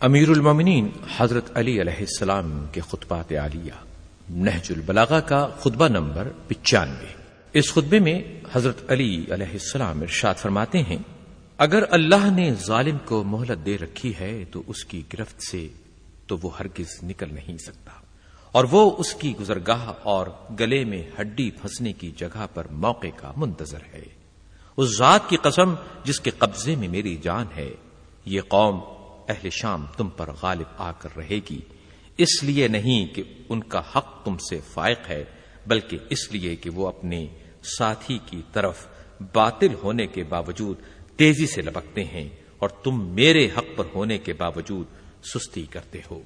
امیر المومنین حضرت علی علیہ السلام کے خطبات عالیہ، نہج البلاغہ کا خطبہ نمبر پچانوے۔ اس خطبے میں حضرت علی علیہ السلام ارشاد فرماتے ہیں، اگر اللہ نے ظالم کو مہلت دے رکھی ہے تو اس کی گرفت سے تو وہ ہرگز نکل نہیں سکتا۔ اور وہ اس کی گزرگاہ اور گلے میں ہڈی پھنسنے کی جگہ پر موقع کا منتظر ہے۔ اس ذات کی قسم جس کے قبضے میں میری جان ہے، یہ قوم اہل شام تم پر غالب آ کر رہے گی۔ اس لیے نہیں کہ ان کا حق تم سے فائق ہے، بلکہ اس لیے کہ وہ اپنے ساتھی کی طرف باطل ہونے کے باوجود تیزی سے لپکتے ہیں اور تم میرے حق پر ہونے کے باوجود سستی کرتے ہو۔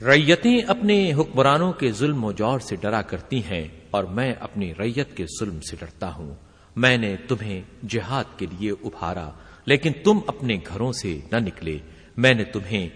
ریتیں اپنے حکمرانوں کے ظلم و جور سے ڈرا کرتی ہیں اور میں اپنی ریت کے ظلم سے ڈرتا ہوں۔ میں نے تمہیں جہاد کے لیے ابھارا، لیکن تم اپنے گھروں سے نہ نکلے۔ میں نے تمہیں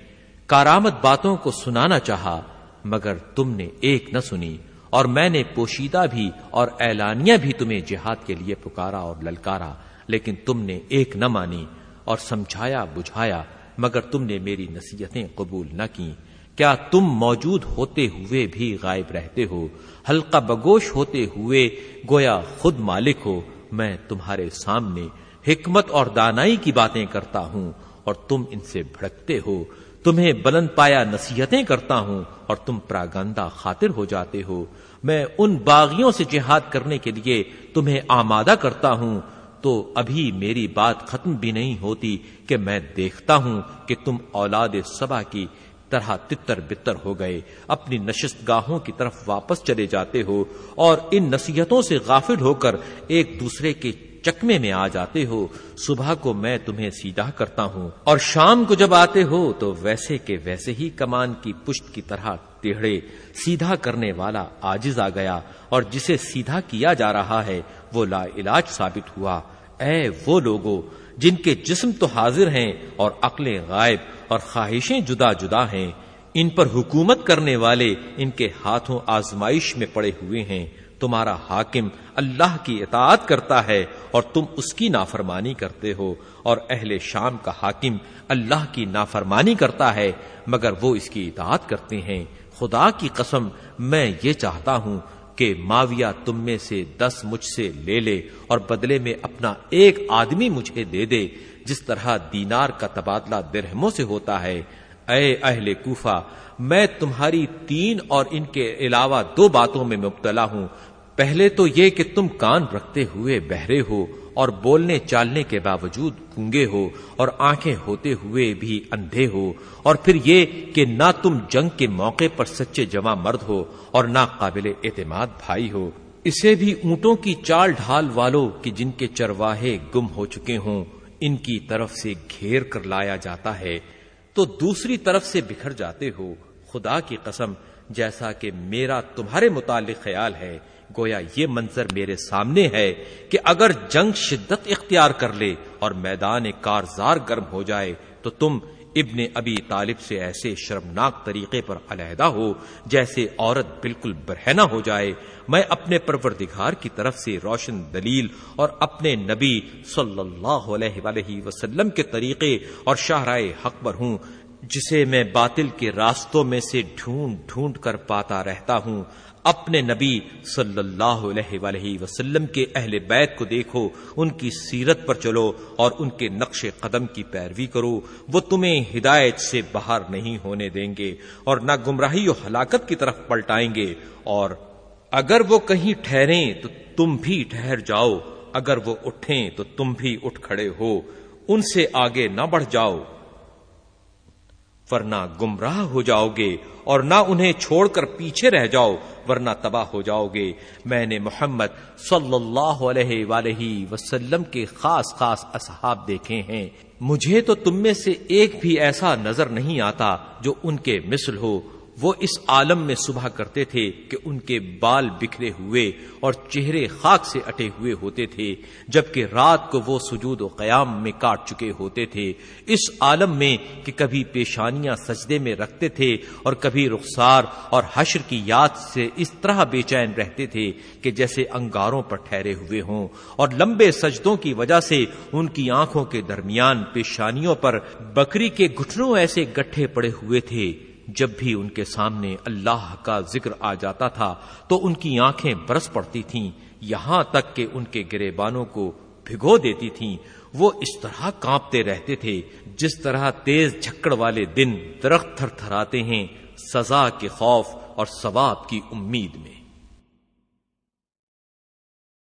کارآمد باتوں کو سنانا چاہا، مگر تم نے ایک نہ سنی، اور میں نے پوشیدہ بھی اور اعلانیہ بھی تمہیں جہاد کے لیے پکارا اور للکارا، لیکن تم نے ایک نہ مانی اور سمجھایا، بجھایا، مگر تم نے میری نصیحتیں قبول نہ کی کیا تم موجود ہوتے ہوئے بھی غائب رہتے ہو؟ ہلکا بگوش ہوتے ہوئے گویا خود مالک ہو۔ میں تمہارے سامنے حکمت اور دانائی کی باتیں کرتا ہوں اور تم ان سے بھڑکتے ہو۔ تمہیں بلند پایا نصیحتیں کرتا ہوں اور تم پراگندہ خاطر ہو جاتے ہو۔ میں ان باغیوں سے جہاد کرنے کے لیے تمہیں آمادہ کرتا ہوں۔ تو ابھی میری بات ختم بھی نہیں ہوتی کہ میں دیکھتا ہوں کہ تم اولاد سبا کی طرح تتر بتر ہو گئے، اپنی نشست گاہوں کی طرف واپس چلے جاتے ہو اور ان نصیحتوں سے غافل ہو کر ایک دوسرے کے چکمے میں آ جاتے ہو، صبح کو میں تمہیں سیدھا کرتا ہوں، اور شام کو جب آتے ہو تو ویسے کے ویسے ہی کمان کی پشت کی طرح ٹیڑھے، سیدھا کرنے والا آجز آ گیا، اور جسے سیدھا کیا جا رہا ہے، وہ لا علاج ثابت ہوا۔ اے وہ لوگوں جن کے جسم تو حاضر ہیں اور عقلیں غائب اور خواہشیں جدا جدا ہیں، ان پر حکومت کرنے والے ان کے ہاتھوں آزمائش میں پڑے ہوئے ہیں۔ تمہارا حاکم اللہ کی اطاعت کرتا ہے اور تم اس کی نافرمانی کرتے ہو اور اہل شام کا حاکم اللہ کی نافرمانی کرتا ہے، مگر وہ اس کی اطاعت کرتے ہیں۔ خدا کی قسم، میں یہ چاہتا ہوں کہ ماویہ تم میں سے دس مجھ سے لے لے اور بدلے میں اپنا ایک آدمی مجھے دے دے، جس طرح دینار کا تبادلہ درہموں سے ہوتا ہے۔ اے اہل کوفہ، میں تمہاری تین اور ان کے علاوہ دو باتوں میں مبتلا ہوں۔ پہلے تو یہ کہ تم کان رکھتے ہوئے بہرے ہو اور بولنے چالنے کے باوجود کنگے ہو اور آنکھیں ہوتے ہوئے بھی اندھے ہو۔ اور پھر یہ کہ نہ تم جنگ کے موقع پر سچے جمع مرد ہو اور نہ قابل اعتماد بھائی ہو۔ اسے بھی اونٹوں کی چال ڈھال والوں کی جن کے چرواہے گم ہو چکے ہوں، ان کی طرف سے گھیر کر لایا جاتا ہے۔ تو دوسری طرف سے بکھر جاتے ہو۔ خدا کی قسم، جیسا کہ میرا تمہارے متعلق خیال ہے، گویا یہ منظر میرے سامنے ہے کہ اگر جنگ شدت اختیار کر لے اور میدان کارزار گرم ہو جائے، تو تم ابن ابی طالب سے ایسے شرمناک طریقے پر علیحدہ ہو جیسے عورت بالکل برہنہ ہو جائے۔ میں اپنے پروردگار کی طرف سے روشن دلیل اور اپنے نبی صلی اللہ علیہ وآلہ وسلم کے طریقے اور شاہراہ حق پر ہوں، جسے میں باطل کے راستوں میں سے ڈھونڈ ڈھونڈ کر پاتا رہتا ہوں۔ اپنے نبی صلی اللہ علیہ وآلہ وسلم کے اہل بیت کو دیکھو، ان کی سیرت پر چلو اور ان کے نقش قدم کی پیروی کرو، وہ تمہیں ہدایت سے باہر نہیں ہونے دیں گے اور نہ گمراہی و ہلاکت کی طرف پلٹائیں گے اور اگر وہ کہیں ٹھہریں تو تم بھی ٹھہر جاؤ، اگر وہ اٹھیں تو تم بھی اٹھ کھڑے ہو، ان سے آگے نہ بڑھ جاؤ۔ ورنہ گمراہ ہو جاؤ گے اور نہ انہیں چھوڑ کر پیچھے رہ جاؤ ورنہ تباہ ہو جاؤ گے۔ میں نے محمد صلی اللہ علیہ وآلہ وسلم کے خاص خاص اصحاب دیکھے ہیں۔ مجھے تو تم میں سے ایک بھی ایسا نظر نہیں آتا جو ان کے مثل ہو۔ وہ اس عالم میں صبح کرتے تھے کہ ان کے بال بکھرے ہوئے اور چہرے خاک سے اٹے ہوئے ہوتے تھے، جبکہ رات کو وہ سجود و قیام میں کاٹ چکے ہوتے تھے۔ اس عالم میں کہ کبھی پیشانیاں سجدے میں رکھتے تھے اور کبھی رخسار اور حشر کی یاد سے اس طرح بے چین رہتے تھے کہ جیسے انگاروں پر ٹھہرے ہوئے ہوں۔ اور لمبے سجدوں کی وجہ سے ان کی آنکھوں کے درمیان پیشانیوں پر بکری کے گٹھنوں ایسے گٹھے پڑے ہوئے تھے۔ جب بھی ان کے سامنے اللہ کا ذکر آ جاتا تھا تو ان کی آنکھیں برس پڑتی تھیں، یہاں تک کہ ان کے گرے بانوں کو بھگو دیتی تھیں۔ وہ اس طرح کانپتے رہتے تھے جس طرح تیز جھکڑ والے دن درخت تھر تھراتے ہیں سزا کے خوف اور ثواب کی امید میں۔